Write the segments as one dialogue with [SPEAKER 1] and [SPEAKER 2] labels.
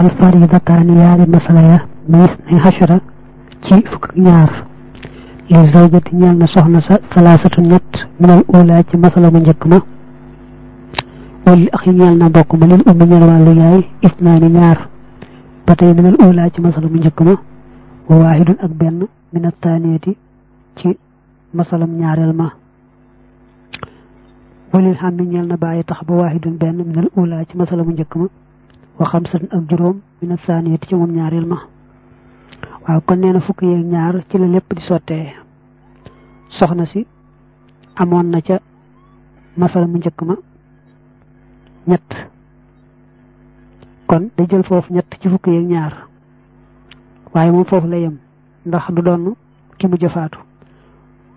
[SPEAKER 1] al faridataani yaari masala ya mayis ne xashara ci fukk ñaar li zawjati ñeel na soxna sa salaasatu ñett minal ula ci masala mu njëkk ma wali axi ñeel na mbokk ma lil ummi ñeel wàllu yaay isnaani ñaar ba tey minal ula ci masala mu njëkk ma wa waahidun ak benn minat taaniyati ci masalam ñaareel ma walil xammi ñeel na bàyyi tax ba waahidun benn minal ula ci masala mu njëkk ma wa xamsatun ak juróom minat taaniyati ci moom ñaareel ma waaw kon nee na fukk yeeg ñaar ci la lépp di sottee. soxna si amoon na ca masala mu njëkk ma ñett. kon day jël foofu ñett ci fukk yeeg ñaar. waaye moom foofu la yem ndax du doon ki mu jëfaatu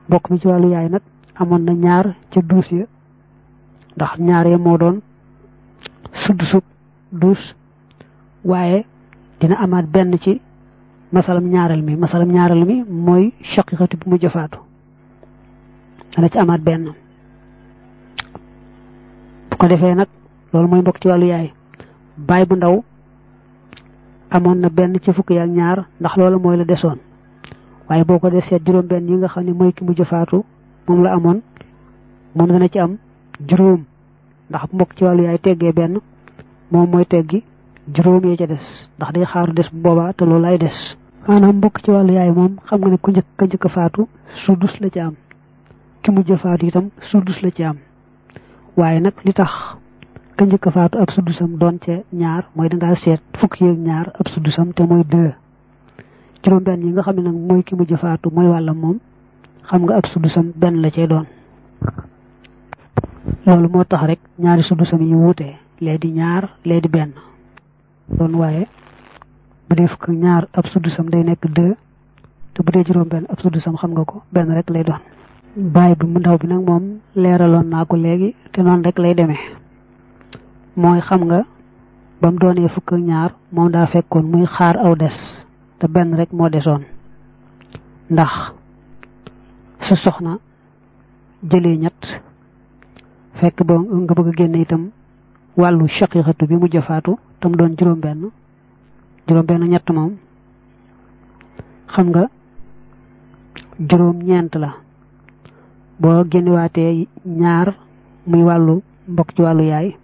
[SPEAKER 1] mbokk mi ci wàllu yaay nag amoon na ñaar ca duus ya ndax ñaar ya moo doon duus waaye dina amaat benn ci masalam ñaareel mi. Masalam ñaareel mi mooy shaqiqatu bi mu jëfaatu dana ci amaat benn. Bu ko defee nag loolu mooy mbokk ci wàllu yaay. Baay bu ndaw amoon na benn ci fukk yaak ñaar ndax loolu mooy la desoon. Waaye boo ko dee seet juróom benn yi nga xam ne mooy ki mu jëfaatu moom la amoon moom dana ci am juróom. Ndax bu mbokk ci wàllu yaay teggee benn moom mooy teggi juróom yee ca des. Ndax day xaaru des bu boobaa te loolu ay des. Maanaam mbokk ci wàllu yaay moom xam nga ne ku njëkk ka njëkk faatu sudus la ci am. Ki mujj faatu itam sudus la ci am. Waaye nag li tax ka njëkk faatu ab sudusam doon ca ñaar mooy dangaa seet fukki yeeg ñaar ab sudusam te mooy deux. Juróom benn yi nga xam ne nag mooy ki mujj faatu mooy wàllam moom xam nga ab benn la cay doon. Loolu moo tax rek ñaari yi wuute lee di ñaar lee di benn. Doon waaye bu dee fukk ñaar ab suddusam day nekk deux te bu dee juróom benn ab suddusam xam nga ko benn rek lay doon. Baay bi mu ndaw bi nag moom leeraloon naa ko léegi te noonu rek lay demee. Mooy xam nga ba mu doonee fukk ñaar moom daa fekkoon muy xaar aw des te benn rek moo desoon. Ndax su soxna jëlee ñett fekk ba nga bëgg a génne itam wàllu shaqiqatu bi mu jëfaatu tam doon juróom benn juróom benn ñett moom. Xam nga juróom ñeent la. Boo génnewaatee ñaar muy wàllu mbokk ci wàllu yaay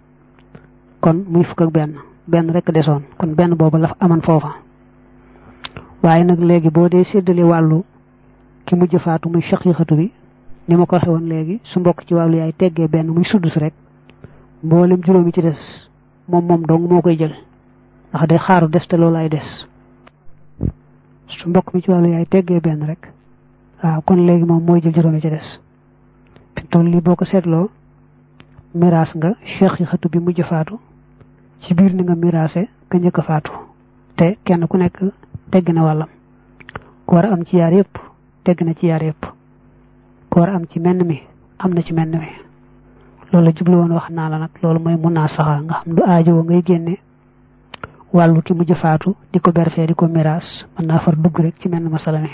[SPEAKER 1] kon muy fukk ak benn. Benn rek desoon kon benn boobu la aman foofa. Waaye nag léegi boo dee séddale wàllu ki mu jëfaatu muy shaqiqatu bi ni ma ko waxee woon léegi su mbokk ci wàllu yaay teggee benn muy suddus rek mboolem juróomi ci des moom moom dong moo koy jël. Ndax day xaaru des te loolu ay des. Su mbokk mi ci wàllu yaay teggee benn rek. Waaw kon léegi moom mooy jël juróomi ci des. Toll lii boo ko seetloo nga cheikh xatu bi mujj faatu. Ci biir ni nga miraase ka njëkk faatu. Te kenn ku nekk tegg na wàllam. Ku war am ci yaar yëpp tegg na ci yaar yëpp ku war am ci menn mi am na ci menn mi loolu la jublu woon wax naa la nag loolu mooy mun naa saxa nga xam du aajowoo ngay génne. Wàllu ki mujj faatu di ko berfee di ko miraas mën naa far dugg rek ci menn masala mi.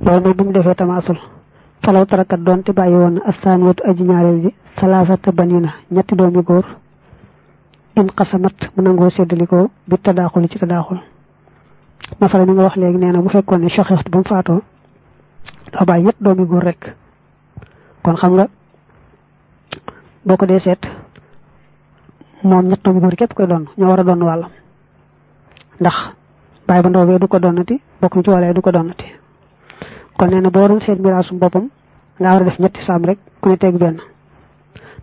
[SPEAKER 1] Loolu mooy bu mu defee tamaasul. Falaw tarakat doon te bàyyi woon na astaan wetu aji ñaareel ji salaasata banina ñetti doomi góor. In xasamat mu nangoo séddalikoo bi tadaaxul ci tadaaxul. Masala mi nga wax léegi nee na bu fekkoon ne soxeextu ba mu faatoo bàyyi doomi góor rek kon xam nga boo ko dee seet moom ñett doomi góor képp koy doon ñoo war a doon ndax bàyyi ba bee du ko doonati bokk mi ci wàllee du ko doonati. Kon nee na boo doon seet miraasum boppam nga war a def ñetti saam rek ku ne teg benn.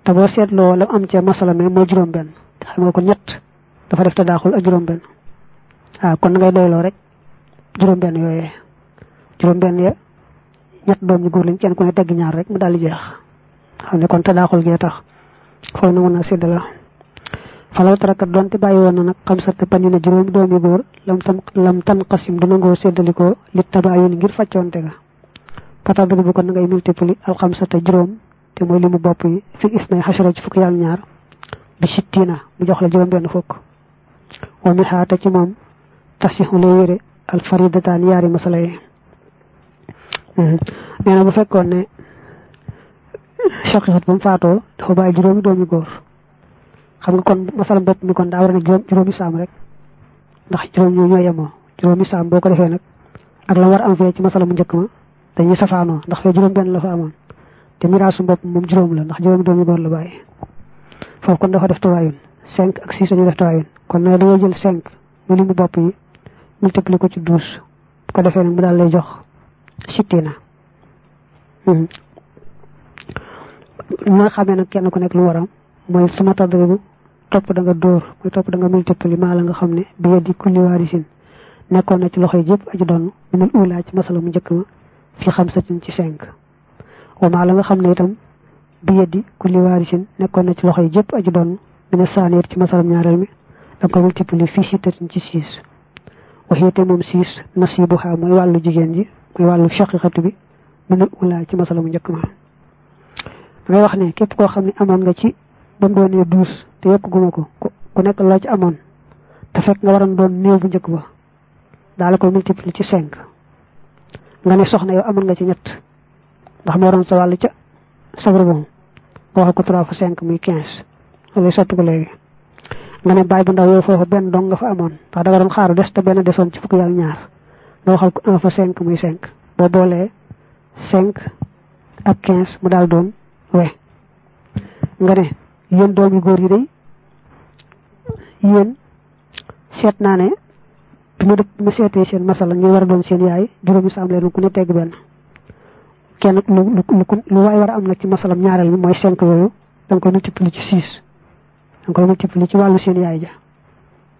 [SPEAKER 1] Te boo seetloo la am ca masala mi mooy juróom benn te xam nga ko ñett dafa def te daaxul ak juróom benn waaw kon ngay doyloo rek juróom benn yooyee. Juróom benn ya ñett doom ñu góor lañ kenn ku ne tegg ñaar rek mu daal di jeex. Xam ne kon te daaxul gee tax. Foofu na mën a sédd la. Falaw tarakat doonte bàyyi woon na nag xam sa te pañu ne juróomi doomi góor lam tam lam tan xasim du nangoo séddalikoo li tabaayun ngir fàccoonte ga. Pata dugg bi kon ngay multiplier alxamsata juróom te mooy li mu bopp yi fi is nay xasara ci fukk yàlla ñaar bi sittina mu jox la juróom benn fukk. Wa mi xaata ci moom tasixu lay wére al faridataan yaari masala yi nee na bu fekkoon ne shaqiqat ba mu faatoo dafa bàyyi juróomi doomi góor xam nga kon masala bopp mi kon daa war a nekk juróom juróomi saam rek ndax juróom ñoo ñoo yemoo juróomi saam boo ko defee nag ak la war am fee ci masala mu njëkk ma dañuy safaanoo ndax fee juróom benn la fa amoon te miraasu bopp moom juróom la ndax juróomi doomi góor la bàyyi foofu kon dafa def tawaayun cinq ak six dañuy def tawaayun kon nag dañoo jël cinq mu limu bopp yi multiplier ko ci douze bu ko defee nag mu daal lay jox sittina nga xamee nag kenn ku nekk lu waram mooy suma tadribu topp da nga dóor mooy topp da nga multiplier maa la nga xam ne bi yeddi kulli waarisin. Nekkoon na ci loxo yi jëpp aju doon minal ula ci masala mu njëkk ma fi xamsatin ci cinq. Wa maa la nga xam ne itam bi yeddi kulli waarisin nekkoon na ci loxo yi jëpp aju doon mina saaniyat ci masalam ñaareel mi da ko multiplier fii sittatin ci six. Te moom six nasibuha mooy wàllu jigéen ji. Mooy wàllu shaqiqatu bi minal ula ci masala mu njëkk ma. Ngay wax ne képp koo xam ne amoon nga ci ba mu doonee douze te yokk guma ko ku nekk loo ci amoon te fekk nga waroon doon néew bu njëkk ba daal ko multiplier ci cinq. Nga ne soxna yow amoon nga ci ñett ndax moo waroon sa wàll ca sabru boobu nga waxal ko trois fois cinq muy quinze. Lay sotti ko léegi. Nga ne bàyyi bu ndaw yow foofu benn dong nga fa amoon ndax da nga doon xaaru des te benn desoon ci fukki ak ñaar nga waxal ko un fois cinq muy cinq boo boolee cinq ak quinze mu daal doon we. Nga ne yéen doom yu góor yi day yéen seet naa ne bi ma bi ma seetee seen masala ñu war a doon seen yaay juróomi saam leen ku ne tegg benn. Kenn lu lu lu waay war a am nag ci masalam ñaareel mi mooy cinq yooyu da nga koy multiplier ci six. Da nga koy multiplier ci wàllu seen yaay ja.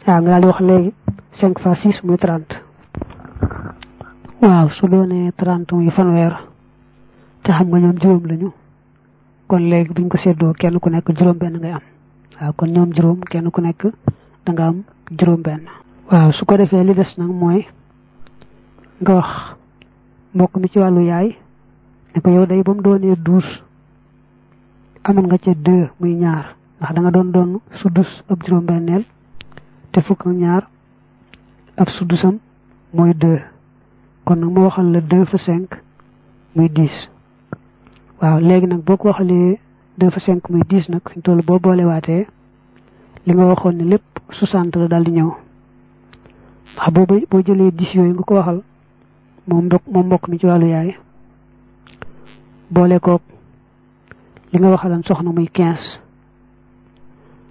[SPEAKER 1] Waaw nga daal di wax léegi cinq fois six muy trente waaw su doonee trente muy fanweer te xam nga ñoom juróom lañu. Kon léegi buñ ko séddoo kenn ku nekk juróom benn ngay am. Waaw kon ñoom juróom kenn ku nekk da nga am juróom benn waaw su ko defee li des nag mooy nga wax mbokk mi ci wàllu yaay ne ko yow day ba mu doonee douze amoon nga ca deux muy ñaar. Ndax da nga doon doon suddus ab juróom benneel te fukk ñaar ab suddusam mooy deux kon nag moo waxal la deux fa cinq muy dix. Waaw léegi nag boo ko waxalee deux fa cinq muy dix nag suñ toll boo boolewaatee li nga waxoon ne lépp soixante la daal di ñëw. Ndax boo boo jëlee dix yooyu nga ko waxal moom mbokk moom mbokk mi ci wàllu yaay boole koog li nga waxalan soxna muy quinze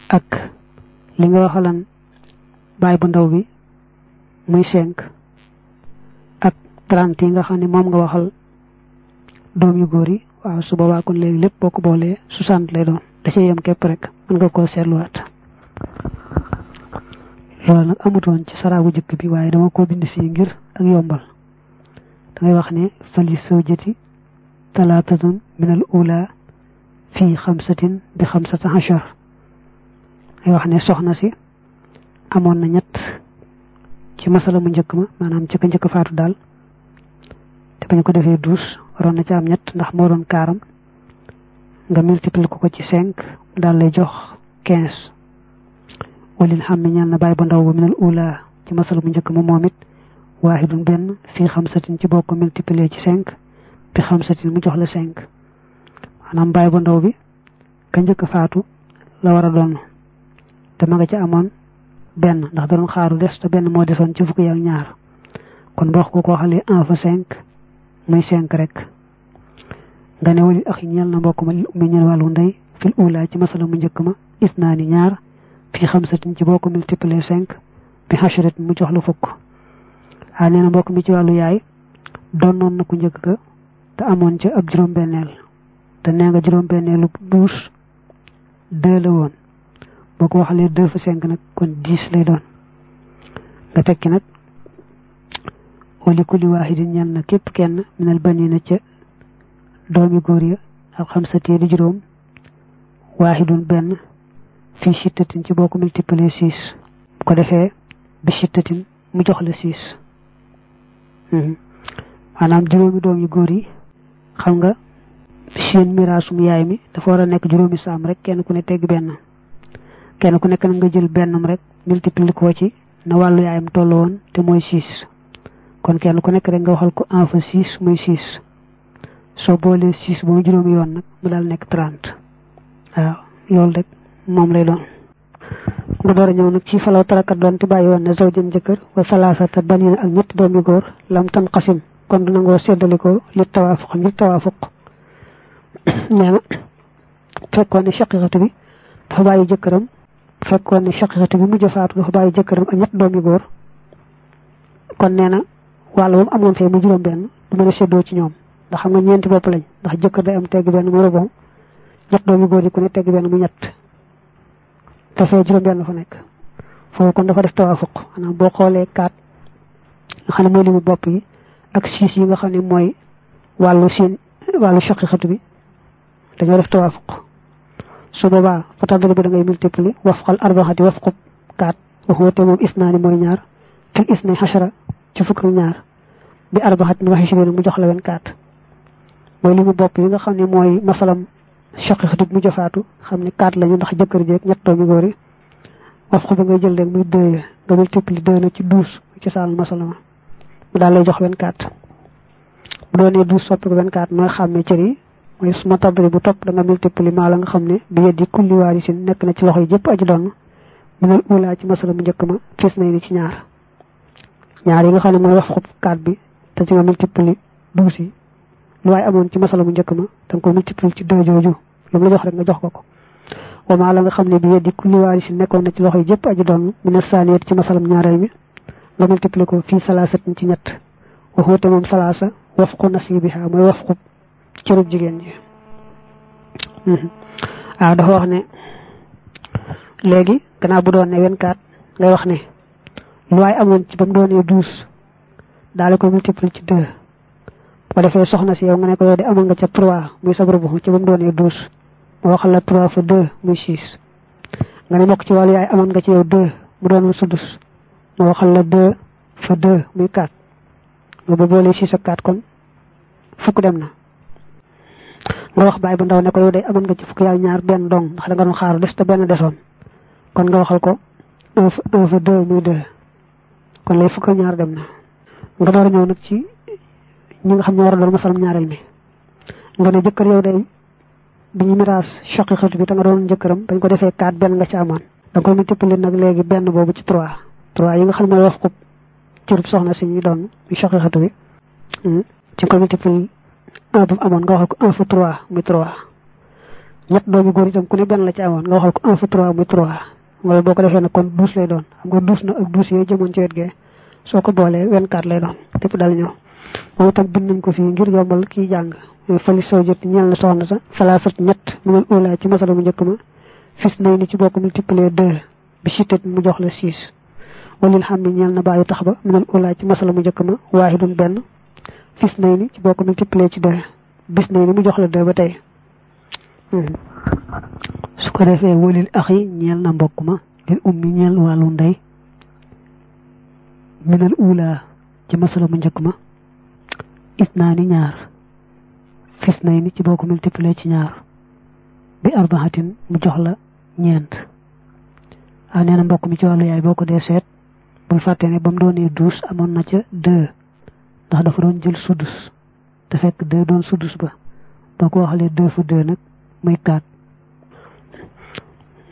[SPEAKER 1] ak li nga waxalan baay bu ndaw bi muy cinq ak trente yi nga xam ne moom nga waxal doom yu góor yi waaw su boobaa kon léegi lépp boo ko boolee soixante lay doon da cee yem képp rek mën nga koo seetluwaat loolu nag amutoon ci saraabu jëkk bi waaye dama ko bind fii ngir ak yombal dangay wax ne fali sawjati talaatatun min al ula fii xamsatin bi xamsata achar ay wax ne soxna si amoon na ñett ci masala mu njëkk ma maanaam ci ka njëkk faatu daal te bañ ko defee douze waroon na ci am ñett ndax moo doon kaaram. Nga multiplier ko ko ci cinq daal lay jox quinze. Walil xam ñal na bàyyi ba ndaw ba minal ula ci masala mu njëkk ma moom it. Waahidun benn fii xamsatin ci boo ko multiplier ci cinq bi xamsatin mu jox la cinq. Maanaam bàyyi ba ndaw bi ka njëkk faatu la war a doon. Te ma nga ca amoon benn ndax da doon xaaru des te benn moo desoon ci fukki ak ñaar. Kon boo ko ko xalee un fa cinq muy cinq rek nga ne walil axi ñeel na mbokk ma ummi ñeel wàllu ndey fil ula ci masala mu njëkk ma isnaani ñaar fii xamsatin ci boo ko multiplier cinq bi xashrat mu jox la fukk a nee na mbokk mi ci wàllu yaay donnoon na ku njëkk ga te amoon ca ab juróom-benneel te nee nga juróom-benneelu douze deux la woon boo ko waxalee deux fa kon dix lay doon nga tekki nag wali kulli waahidin ñel na képp kenn minal banina ca doomi góor ya ak xamsatee di juróom waahidun benn fii sittatin ci boo ko multiplier six bu ko defee bi sittatin mu jox la six maanaam juróomi doom yu góor yi xam nga seen miraasum yaay mi dafa war a nekk juróomi saam rek kenn ku ne tegg benn kenn ku nekk nga jël bennam rek multiplier ko ci na wàllu yaayam toll woon te mooy six kon kenn ku nekk rek nga waxal ko un fa six muy six soo boolee six ba mu juróomi yoon nag mu daal nekk trente waaw loolu rek moom lay doon nga door a ñëw nag ci falaw tarakat doon te bàyyi woon ne zawjën jëkkër wa salaasata banina ak ñetti doom yu góor lam tan xasim kon du nangoo séddaliko li tawaafuq ngir tawaafuq nee na fekkoon ne shaqiqatu bi dafa bàyyi jëkkëram fekkoon ne shaqiqatu bi mujj faatu dafa bàyyi jëkkëram ak ñetti doom yu góor kon nee na wàll moom amoon fee mu juróom benn du mën a séddoo ci ñoom ndax xam nga ñeenti bopp lañ ndax jëkkër day am tegg benn mu robon ñett doom yu góor yi ku ne tegg benn mu ñett te fee juróom benn fa nekk foofu kon dafa def tawaafuq maanaam boo xoolee kaat nga xam ne mooy limu bopp yi ak siis yi nga xam ne mooy wàllu siin wàllu shaqiqatu bi dañoo def tawaafuq su boobaa fa tadribu da ngay multiplier wafqal arbaxati wafqub kaat waxuwa te moom isnaani mooy ñaar fil isnay xashara ci fukk ñaar bi arbaxatin waxi si mu jox la wen kaat mooy limu bopp yi nga xam ne mooy masalam shaqiqatu bi mu jafaatu xam ne kaat lañu ndax jëkkër jeeg ñett doomi góor yi. Wafq ba ngay jël rek muy deux nga multiplier deux na ci douze ci saal masalama mu daal lay jox wen kaat bu doonee douze soppi ko wen kaat nooy xàmmee cër yi mooy suma tadri bu topp da nga multiplier maa la nga xam ne bi yeddi kulli waarisin nekk na ci loxo yi jëpp aji doon ci masala mu njëkk ma ni ci ñaar ñaar yi nga xam ne mooy wax xub kaat bi te ci nga multiplier douze yi. Lu waaye amoon ci masala mu njëkk ma da nga ko multiplier ci deux jooju. Lu la jox rek nga jox ko ko. Wa maa la nga xam ne bi yeddi kulli waarisin nekkoon na ci loxo yi jëpp aji doon mina saaniyat ci masalam ñaareel mi nga multiplier ko fii salaasatin ci ñett. Waxuute moom salaasa wafqu nasibiha mooy wafqu cërub jigéen ji waaw dafa wax ne léegi gannaaw bu doon ne vingt-quatre ngay wax ne lu amoon ci ba mu doonee douze daal ko multiplier ci deux bu ko defee soxna si yow nga ne ko yow de amoon nga ca trois muy sa rubu ci ba mu doonee douze ma waxal la trois fois deux muy six nga ne mbokk ci wàllu yaay amoon nga ci yow deux mu doon sudus. Ma waxal la deux fois deux muy quatre nga ba boole six ak quatre kon. Fukk dem na nga wax baay bu ndaw ne ko yow day amoon nga ci fukk yaay ñaar benn dong. Ndax da nga doon xaaru des te benn desoon kon nga waxal ko un un fa deux muy deux kon lay fukk ñaar dem na. Nga door a ñëw nag ci ñi nga xam ne war a doon masalam ñaareel mi nga ne jëkkër yow day bi ñu miraas shaqiqatu bi te nga doon jëkkëram bañ ko defee quatre benn nga ci amoon. Da koy multiplier nag léegi benn boobu ci trois. Trois yi nga xam ne mooy wax ko cërub soxna si ñu doon muy shaqiqatu bi. Ci ko multiplier un bu nga waxal ko un fa trois muy trois. Ñett doomu góor itam ku ne benn la ci amoon nga waxal ko un fa trois muy trois nga boo ko defee kon douze lay doon. Xam nga douze na ak douze yooyu jëmoon ci wet gee. Soo ko boolee vingt-quatre lay doon. Lépp dal ñëw. Moom itam bind nañ ko fii ngir yombal kii jàng. Fali soo jot ñeel na soxna sa. Salaasat ñett. Mu ngeen óolaa ci masala mu njëkk ma. Fis nay ni ci bokk multiplier deux. Bi sitet mu jox la six. Walil xam ne ñeel na bàyyi tax ba. Mu ngeen óolaa ci masala mu njëkk ma. Waahidun benn. Fis nay ni ci bokk multiplier ci deux. Bis nay ni mu jox la deux ba tey. Su ko defee walil axi ñeel na mbokk ma lil ummi ñeel wàllu ndey minal ula ci masala mu njëkk ma isnaani ñaar fis nay ni ci boo ko ci ñaar bi arbaxatin mu jox la ñeent ah nee na mbokk mi ci wàllu yaay boo ko dee seet bul fàtte ne ba mu doonee douze amoon na ca deux ndax dafa doon jël sudus. Te fekk deux doon sudus ba. Boo ko waxalee deux fa deux nag muy quatre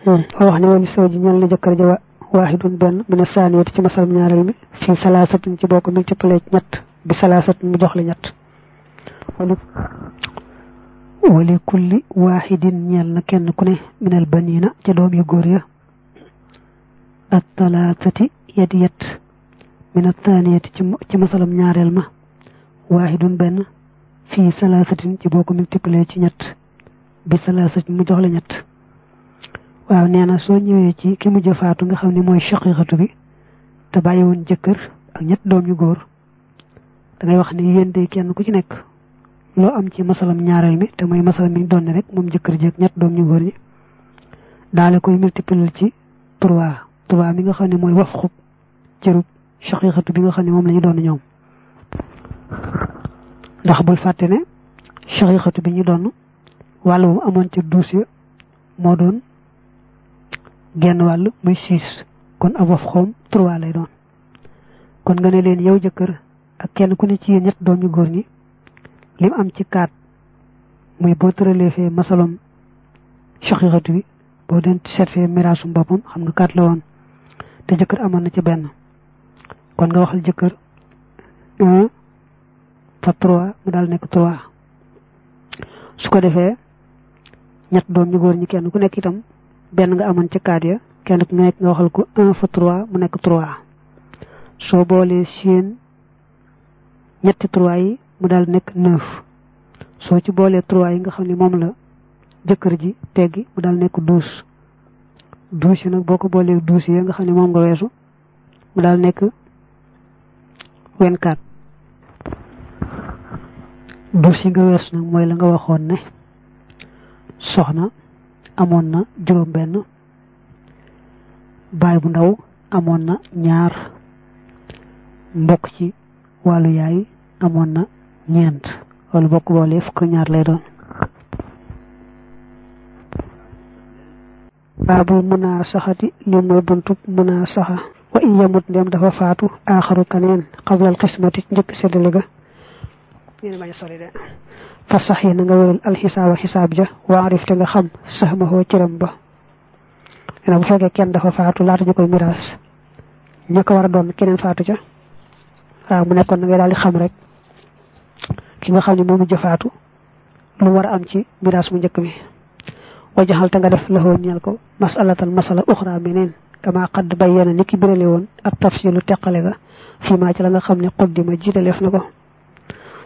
[SPEAKER 1] wax ne wali soo ji ñel na jëkkër ja waahidun benn mu ne saaniyati ci masalam ñaareel mi fii salaasatin ci boo ko multiplier ci ñett bi salaasatin mu jox la ñett wali kulli waahidin ñeel na kenn ku ne minal banina ca doom yu góor ya at talaatati yet yet min athaniyati ci masalam ñaareel ma waahidun benn fii salaasatin ci boo ko multiplier ci ñett bi salaasatin mu jox la ñett waaw nee na soo ñëwee ci ki mujj faatu nga xam ne mooy shaqiqatu bi te bàyyi woon jëkkër ak ñett doom yu góor da ngay wax ne yéen de kenn ku ci nekk loo am ci masalam ñaareel mi te mooy masalam mi doon rek moom jëkkër jeeg ñett doom ñu góor ñi daale koy multiplier ci trois trois mi nga xam ne mooy waf xub cërub shaqiqatu bi nga xam ne moom la ñu doon ñoom. Ndax bul fàtte ne shaqiqatu bi ñu doon wàll moom amoon ca douze ya moo doon genn wàll muy kon ab waf trois lay doon. Kon nga ne leen yow jëkkër ak kenn ku ne ci ñett doom góor ñi lim am ci kaat muy boo tëralee masalom shaqiqatu bi boo den seet fee boppam xam nga la woon. Te jëkkër amoon na ci benn. Kon nga waxal jëkkër un fa trois mu daal nekk trois. Su ko defee ñett doom ñu góor ñi kenn ku nekk itam benn nga amoon ci kaat ya kenn ku nekk nga waxal ko un fa trois mu nekk trois. Soo boolee seen ñetti trois yi mu daal nekk neuf. Soo ci boolee trois yi nga xam ne moom la jëkkër ji teggi mu daal nekk douze. Douze yi nag boo ko boolee douze yi nga xam ne moom nga weesu mu daal nekk vingt-quatre. Douze yi nga weesu nag mooy la nga waxoon ne soxna amoon na juróom benn baay bu ndaw amoon na ñaar mbokk ci wàllu yaay amoon na ñeent. Wala bokk fukk ñaar lay doon. Li wa in yamut ndem dafa faatu aaxaru kaneen xablal xismati njëkk séddale ga. A sori de fa sax yi na nga wéral alxisaaba xisaab ja waa arif te nga xam sax ma xoo cëram ba ena bu fekkee kenn dafa faatu laata ñu koy miraas ña ko war a doon keneen faatu ca waaw mu nekkoon na ngay daal di xam rek ki nga xam ne moomu jëfaatu lu war a am ci miraas mu njëkk mi wajaxal te nga def laxoo ñeel ko masalatal masala uxra meneen kama xadd bayyana ni ki birale woon ak tafsilu teqale ga fii maa ci la nga xam ne xuddima jiitaleef na ko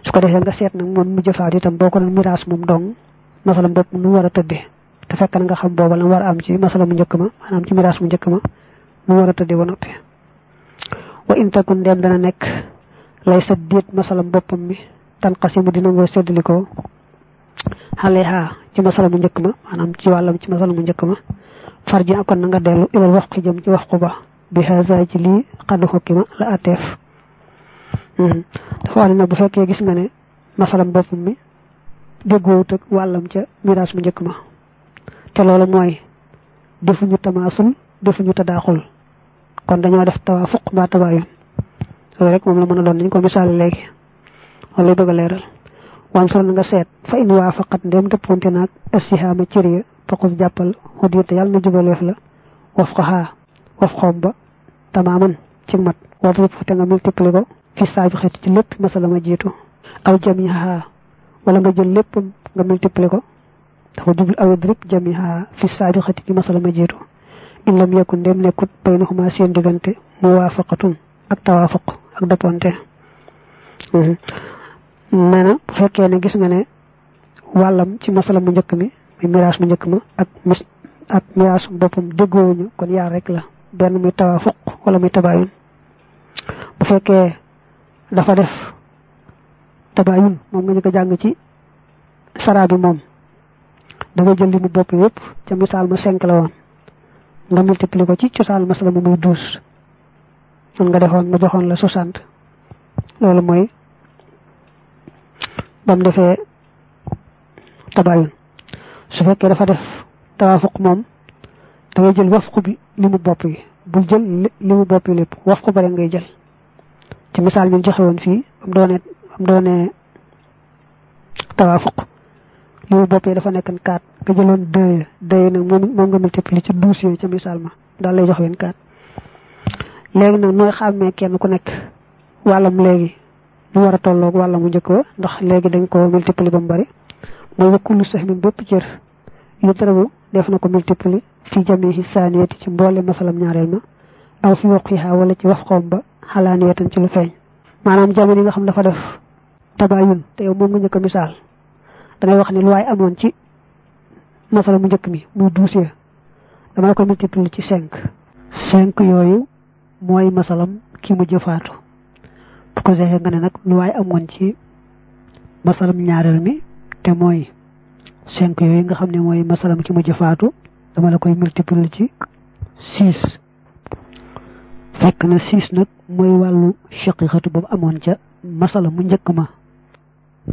[SPEAKER 1] su ko defee nga seet nag moom mu jëfaat itam boo ko doon miraas moom dong masala bopp nu war a tëddee. Te fekk nga xam booba la war am ci masala mu njëkk ma maanaam ci miraas mu njëkk ma nu war a tëddee ba wa in takun dem dana nekk lay sa déet masalam boppam mi tan xasimu dina ngoo séddalikoo xale xaa ci masala mu njëkk ma maanaam ci wàllam ci masala mu njëkk ma. Farji kon na nga dellu ilal wax jëm ci wax ba bi haza ci lii ma la atteef dafa wax ne bu fekkee gis nga ne masalam boppam mi déggoowut ak wàllam ca miraas mu njëkk ma. Te loolu mooy defuñu tamaasul defuñu tadaaxul. Kon dañoo def tawaafuq mbaa tabaayun loolu rek moom la mën a doon dañ ko misaal léegi. Wala bëgg a leeral. Wan solo na nga seet fa in waa faqat ndem dëpponte naag assihaama cër ya faqus jàppal xudiyata yàlla na jubaleef la. Waf ko xaa waf xoom ba tamaaman ci mat. Wadrib te nga multiplié ko fi xeet ci lépp masala ma jiitu. Aw jamiha wala nga jël lépp nga multiplié ko. Dafa jublu aw drib jamiha fi xeet ci masala ma jiitu. In lam yakun ndem nekkut baynahuma seen diggante muwaafaqatun ak tawaafuq ak dëpponte nee na bu fekkee ne gis nga ne wàllam ci masala mu njëkk mi muy miraas mu njëkk ma ak ak miraas boppam kon yaar rek la. Benn muy wala muy tabaayun. Bu fekkee dafa def. Tabaayun moom nga ñu ko jàng ci saraa bi moom. Da nga jël li mu bopp yépp ca misaal ma cinq la woon. Nga multiplier ko ci cosaan masala mu muy douze. Man nga defoon ma joxoon la soixante. Loolu mooy bam defee tabaayun. Su fekkee dafa def tawaafuq moom da ngay jël wafqu bi li mu bopp yi. Bul jël li mu bopp yi wafqu ba ngay jël ci misaal mi joxe woon fii am doone am doone tawaafuq. Li yi dafa nekkan quatre. Nga jëloon deux deux nag moom moom nga multiplier ci douze yooyu ca misaal ma. Daal lay jox wen quatre. Léegi nag nooy xàmmee kenn ku nekk wàllam léegi? Mu war a tolloog wàllam mu njëkk wa? Ndax léegi dañ ko multiplier ba mu bari. Mooy wakkulu sax min bépp cër. Yu tarabu def na ko multiplier fi jamihi saaniyati ci mboole masalam ñaareel ma. Aw fi waqiha wala ci wax xoom ba xalaaniyatan ci lu feeñ maanaam jamono yi nga xam dafa def tabayun te yow moom nga njëkk misaal. Damay wax ne lu waay amoon ci masala mu njëkk mi muy douze dama ko multiplier ci cinq. Cinq yooyu mooy masalam ki mu jëfaatu bu ko defee nga ne nag lu waay amoon ci masalam ñaareel mi te mooy cinq yooyu nga xam ne mooy masalam ki mu jëfaatu dama la koy multiplier ci six fekk na six nag mooy wàllu shaqiqatu boobu amoon ca masala mu njëkk ma.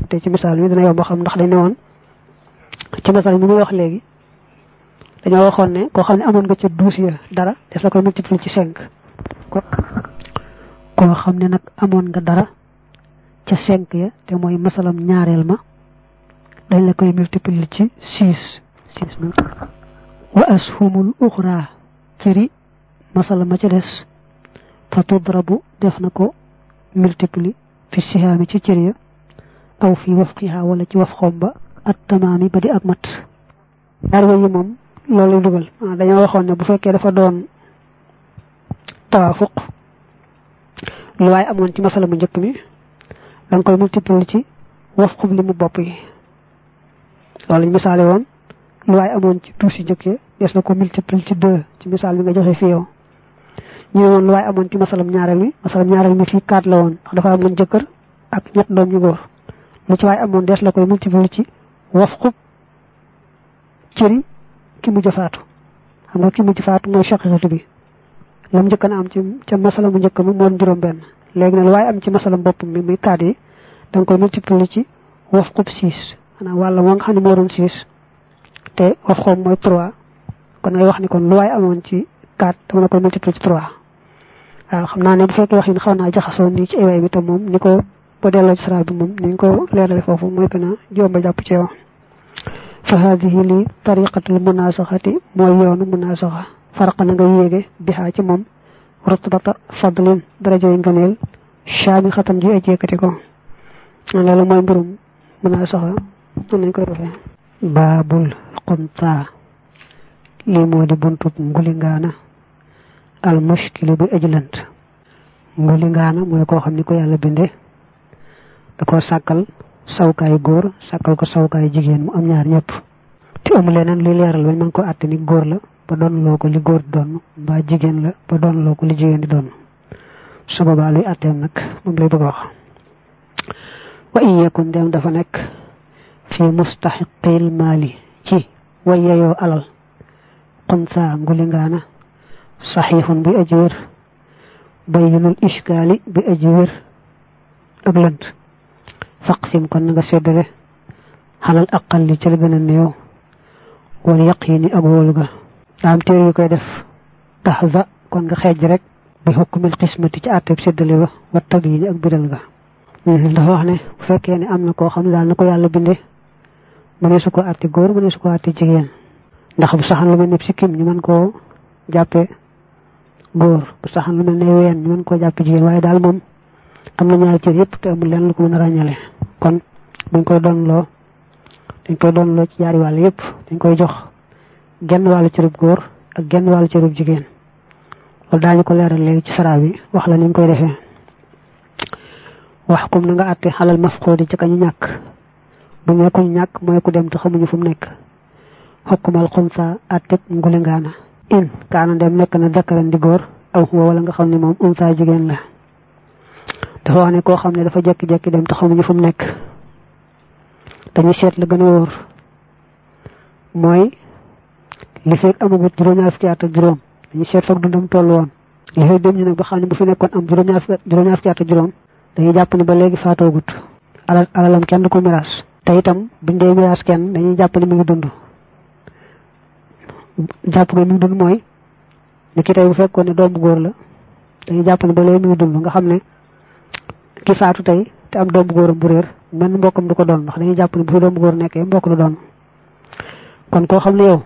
[SPEAKER 1] Te ci misaal mi dina yomb xam ndax dañ ne ci masal mi muy wax léegi dañoo waxoon ne koo xam ne amoon nga ca douze ya dara des la koy multiplier ci cinq. Koo xam ne nag amoon nga dara ca cinq ya te mooy masalam ñaareel ma dañ la koy multiplier ci six. Six wa ashumul ukhra ciri masala ma ca des fa tudrabu def na ko multipli fi sihaami ci cër ya aw fi wafqiha wala ci waf xomba at tamaami ba di ak mat ñaar yi moom loolu dugal dañoo waxoon ne bu fekkee dafa doon tawaafuq lu waay amoon ci masala mu njëkk mi da nga koy multiplier ci waf xub li mu yi ñu lu ci yi njëkk des na ko ci deux ci misaal bi nga joxe fi yow ñu woon lu waay amoon ci masalam ñaareel mi. Masalam ñaareel mi fii quatre la ndax dafa amoon jëkkër ak ñett doom ñu góor. Lu ci waay amoon des la koy multiplier ci waf xub cëri ki mujj faatu. Xam nga ki mujj faatu mooy shaqiqatu bi. Lam na am ci ca masala mu njëkk mi moon juróom benn léegi nag lu waaye am ci masalam boppam mi muy kaat yi da nga koy multiplier ci waf xub six. Xanaa wàlla moo nga xam ne moo doon six. Te waf xub mooy trois. Kon ngay wax ni kon lu waaye amoon ci kaat dama la koy multiplier ci trois waaw xam naa ne bu fekkee wax yi xaw naa jaxasoo nii ci ay bi tam moom ni ko ba delloo ci sara bi moom ni ko leerale foofu mooy gën a jomba jàpp ci yow fa hadihi li tariqatul munasaxati mooy yoonu munasaxa faraq na nga yéege bihaa ci moom rutbata fadlin darajoy ngëneel shaami xatan ji ay jeekati ko loolu mooy mbirum munasaxa noonu lañ ko defee baabul xuntaa lii moo di buntub ngulingaana al mushkili bu ejlant ngulingaana mooy koo xam ni ko yàlla binde da ko sàkkal sawkaay góor sàkkal ko sawkaay jigéen mu am ñaar ñëpp te amu leneen luy leeral bañ mën ko àtte ni góor la ba doon loo ko li góor doon mbaa jigéen la ba ko li di doon. Su boobaa luy àtteem nag moom lay bëgg wax. Wa in yakun dem dafa nekk fi mustaxiqil maali ci way yeyoo alal. Xunsa ngulingaana صحيح بأجور بين الإشكال بأجور أبلد. فاقسم كن بسدله على الأقل لتلبن النيو. واليقين أقولك. نعم أمتير يكدف تحظى كن خجرك. بحكم القسمة تجاتب سدله والتبين أكبر لك لهوه نه فكين أمن كو خمد لأنك يالو بنده. من يسوكو أرتي غور من يسوكو أرتي جيين نخب صحن لمن يبسكي من يمن كو. جابي góor bu saxan lu mel ne ween ñu mën koo jàppe jigéen waaye daal moom am na ñaari cër yëpp te amul lenn lu ko mën a ràññale kon buñ koy doon loo dañ koy doon loo ci ñaari wàll yëpp dañ koy jox genn wàllu cërub góor ak genn wàllu cërub jigéen loolu daañu ko leeral léegi ci saraa bi wax la ni ñu koy defee wax kum na nga àtte xalal mafqoodi ci kañu ñàkk bu ñu kuñ ñàkk mooy ku dem te xamuñu fu mu nekk xukkumal xunsa àtte ngulingaana in kaana dem nekk na dakkaran di góor aw huwa wala nga xam ne moom unsa jigéen la. Dafa wax ne koo xam ne dafa jekki-jekki dem te xamuñu fu mu nekk. Dañuy seet la gën a wóor. Mooy li fekk amagut juróom-ñaar fukki at ak juróom dañuy seet foog xam ne bu fi nekkoon am juróom-ñaar juróom-ñaar fukki at ak juróom dañuy jàpp ne ba léegi faatoogut. Alal alalam kenn du ko te itam buñ dee miraas kenn dañuy jàpp ne mu ngi dund. Jàpp nga mi dund mooy ni ki tey bu fekkoon ne doomu góor la dañuy jàpp ne léegi mi dund nga xam ne ki faatu tey te am doomu góoram bu réer menn mbokkam du ko doon ndax dañuy jàpp ne bu fi doomu góor nekkee mbokk du doon. Kon koo xam ne yow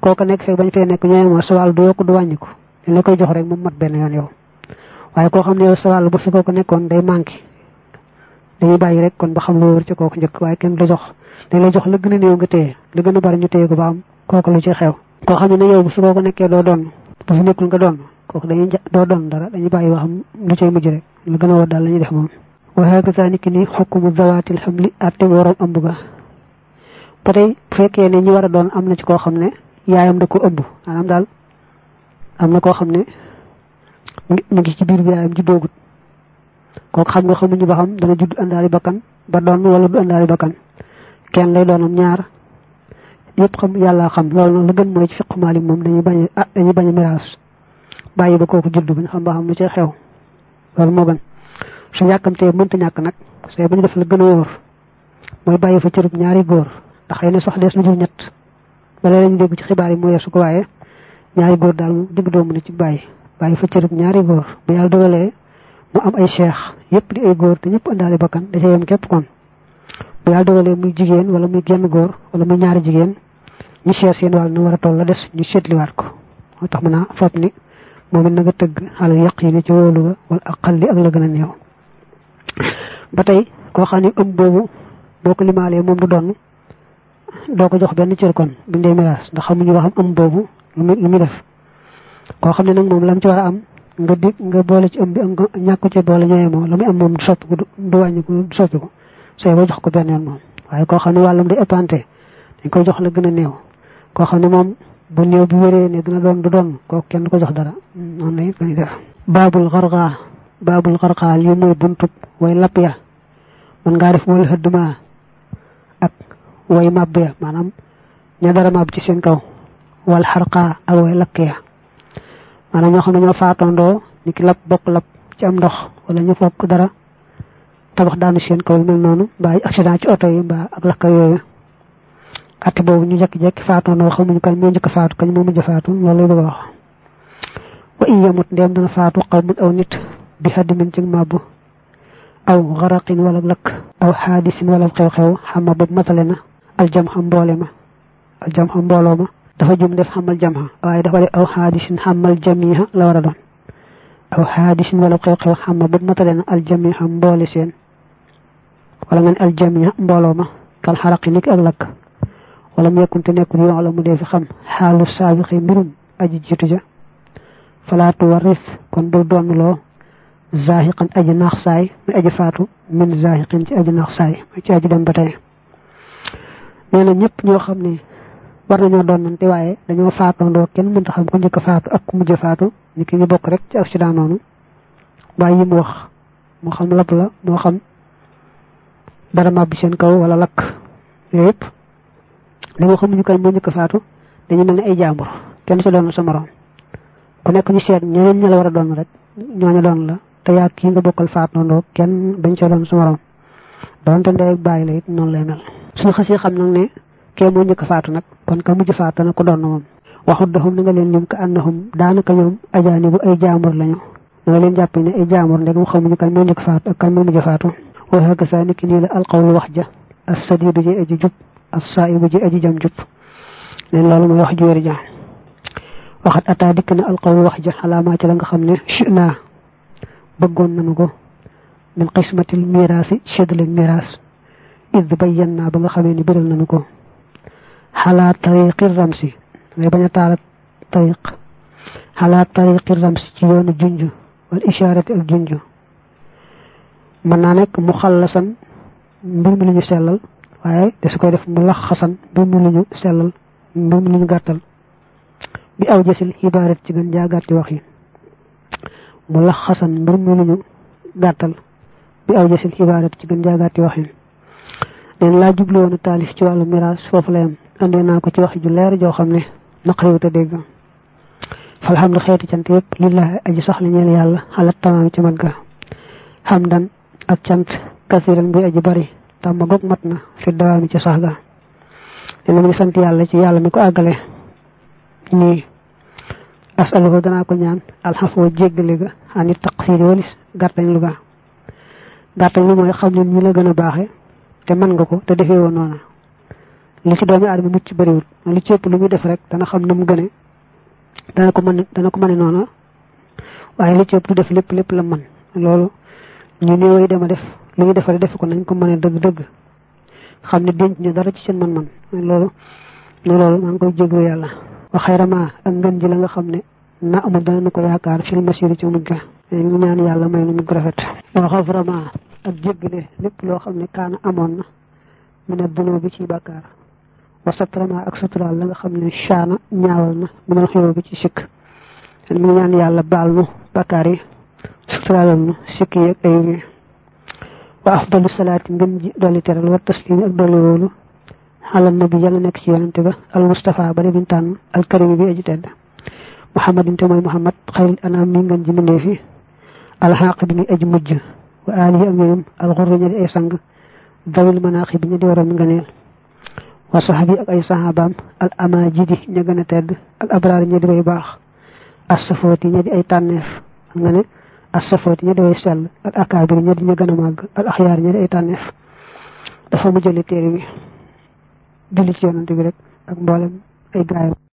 [SPEAKER 1] kooka nekk fekk bañ fee nekk ñooy moo sa wàll du yokk du wàññiku dañ la koy jox rek moom mat benn yoon yow. Waaye koo xam ne yow sa wàll bu fi kooku nekkoon day manqué dañuy bàyyi rek kon ba xam lu wóor ci kooku njëkk waaye kenn la jox dañ la jox la gën a néew nga téye la gën a bari ñu téye ko ba am kooku lu ci xew koo xam ne yow bu fi kooku nekkee doo doon bu fi nekkul nga doon kooku dañuy doo doon dara dañuy bàyyi ba xam lu cay mujj rek la gën a wóor daal la ñuy def moom wa hakaza niki ni xukmu zawaatil xamli atte waroom ëmb ga ba tey bu fekkee ne ñi war a doon am na ci koo xam ne yaayam da ko ëmb maanaam daal am na koo xam ne mu ngi ci biir bi yaayam juddoogut kooku xam nga xamuñu ba xam dana judd àndaali bakkan. Ba doon wala du àndaali bakkan kenn lay doonam ñaar yëpp xam yàlla xam loolu nag la gën mooy ci fiqu maalik moom dañuy bañ a dañuy bañ a miraas bàyyi ba kooku judd bañ xam ba xam lu ci xew loolu moo gën su yàkkamtee mënta ñàkk nag say bañu def la gën a wóor mooy bàyyi fa cërub ñaari góor ndax xëy na sax des na jur ñett bala lañu dégg ci xibaar yi mu yeesu ko waaye ñaari góor daal mu digg doomu ne ci bàyyi bàyyi fa cërub ñaari góor bu yàlla dogalee mu am ay cheikh yëpp di ay góor te ñëpp àndaale bakkan da ca yem képp kon bu yàlla dogalee muy jigéen wala muy genn góor wala muy ñaari jigéen ñi seet seen wàll nu war a toll la des ñu seetliwaat ko. Moo tax mën naa fopp ni na nga yàq yi ni ci wóolu ga wala ak xalli ak la gën a néew. Ba tey koo xam ne ëm boobu boo ko limaalee moom du doo ko jox benn cër kon buñ dee miraas ndax xamuñu waxam ëm boobu lu muy def. Koo xam ne nag moom lam ci war a am nga dig nga boole ci ëm bi ak ñàkk ci boole ñooye moom la muy am moom du soppiku du wàññiku du soppiku sooy ba jox ko benn yoon moom waaye koo xam ne wàllum day ëppante dañ koy jox la gën a néew koo xam ne moom bu néew bi wéree ne dina doon du doon kooku kenn du ko jox dara noonu lay lañuy def baabul xarxaa baabul xarxaa lii mooy buntub way lapp ya mën ngaa def wala xëdduma ak way màbb ya maanaam ña dara màbb ci seen kaw wal xarxaa ak way lakk ya maanaam ñoo xam ne ñoo faatondoo ni ki lapp bokk lapp ci am ndox wala ñu fokk dara tabax daanu seen kaw mel noonu mbaa accident ci oto yi mbaa ak lakka yooyu atti boobu ñu jekki-jekki faatondoo xamuñu kañ moo njëkk faatu kañ moo mujj faatu loolu bëgg wax wa in yamut ndeem dana faatu xaw mun aw nit bi xaddi min ci màbbu aw xaraqin wala lakk aw xaadisin wala xew-xew xama boobu matale na aljam xam mboole ma aljam xam mbooloo ma dafa jum def xamal jamha waaye dafa def aw xaadisin xamal jamiha la war a doon aw xaadisin wala xew-xew xama boobu matale na aljamiha mboole seen wala nga ne aljamiha mbooloo ma kal xaraqi nik ak lakk wala mu yekkunte nekkul yoo la mu dee fi xam xaalu saabiqi mbirum aji jiitu ja falaatu waris kon bul doonuloo zaahiqan aji naax saay muy aji faatu min zaahiqin ci aji naax saay ci aji dem ba tey nee na ñëpp ñoo xam ne war nañoo doonante waaye dañoo faatoondoo kenn mënta xam ku njëkk faatu ak ku mujj faatu ni ki ñu bokk rek ci accident noonu waaye yi mu wax moo xam lab la moo xam dara màbbi seen kaw wala yooyu yëpp li nga xamuñu kañ moo njëkk a faatu dañu mel ne ay jaambur kenn ci doon sa morom ku nekk ñu seet ñeneen ña la war a doon rek ñooñu doon la te yaa kii nga bokkal faatoondoo kenn bañ ca doon sa morom doonte ndey ak bàyyi la it noonu lay mel. Suñu xasee xam nag ne kee moo njëkk faatu nag kon ka mujj faatu ko doon moom. Na nga leen ka annahum daanaka ñoom ajaani bu ay lañu. Na nga leen ne ay ndegam xamuñu kan moo njëkk faatu ak kan moo mujj faatu wa hakaza niki nii la alqawlu wax ja as sadidu ji aji jub as saibu ji aji jam jub leen loolu mooy wax ju wéri ja waxat ataa dikk na alqawlu wax ja xalaamaa ci la nga xam ne naa bëggoon nañu ko min qismatil miraasi séddale miraas id bayyan naa ba nga xamee ni biral nañu ko xalaa tariqi ramsi ngay bañ a taala tariq xalaa tariqi ramsi ci yoonu junj wal ishaarati ak junj mën naa nekk mu xallasan mbir mi lu ñu sellal waaye da su koy def mu lax xasan mbir mi lu ñu sellal mbir mi lu ñu gàttal. Bi aw jësil xibaarat ci gën jaa gàtti wax yi. Mu lax xasan mbir mi lu ñu gàttal. Bi aw jësil xibaarat ci gën jaa gàtti wax yi. Jublu woon taalif ci wàllu miraas foofu la yam andee naa ko ci wax ju leer joo xam ne naqariwut a falhamdu xeeti cant yëpp lillahi aji sax la ñeel yàlla xalat tamaam ci mat ga. Xamdan ak cant kasiran buy aji bari. Tàmma goog mat na fi dawaami ci sax mu ngi sant yàlla ci yàlla mi ko àggale nii asaluhu danaa ko ñaan alxafoo jéggale ga. Xanit taqsiri walis gàttañ lu ga. Gàttañ lu mooy xam ne ñi la gën a baaxe. Te mën nga ko te defee woon noona. Li ci doomi aadama mucc bariwul li ci ëpp lu muy def rek dana xam gëne. Dana ko mën dana ko noona. Waaye li ci ëpp def lépp lépp la loolu ñu néeway dema def lu ñu defare def ko nañ ko mëne dëgg dëgg xam ne denc ñu dara ci seen man-man. Loolu loolu maa ngi koy jéglu yàlla. Wa xayrama ak ngën ji la nga xam ne na amul dana ko yaakaar fil masiri ci mujj ga. Ñu ñaan yàlla may nu mujj rafet. Wa xaframa ak jéggale lépp loo xam ne kaana amoon na mu ne dunoo bi ci bàkkaar. Wa satrama ak suturaal la nga xam ne shaana ñaawal na mu ne bi ci sikk. Ngi ñaan yàlla baal nu yi suturaalal nu sikk yi ak ayib yi wa afdalu salaati ngën ji dolli teral wa taslimi ak dolli wóolu xalal nabi yàlla nekk ci yonante ba al mustafa ba de biñ tànn al karimi bi aji tedd muhammadin te mooy muhammad xayril anaam mi ngën ji mbindee fi al xaq bi ni aji mujj wa alihi ak ñoom al xurri ña di ay sang dawil manaaxi bi ña di waroon nganeel wa saxbi ak ay saxaabaam al amajidi ña gën a tedd al abraar ña di way baax as safooti ña di ay tànneef nga ne as safooti ña di way sell al akaabir ña di ña gën a màgg al axyaar ña di ay tànneef dafa mu jëli téere bi julli ci yonante bi rek ak mboolem ay gaay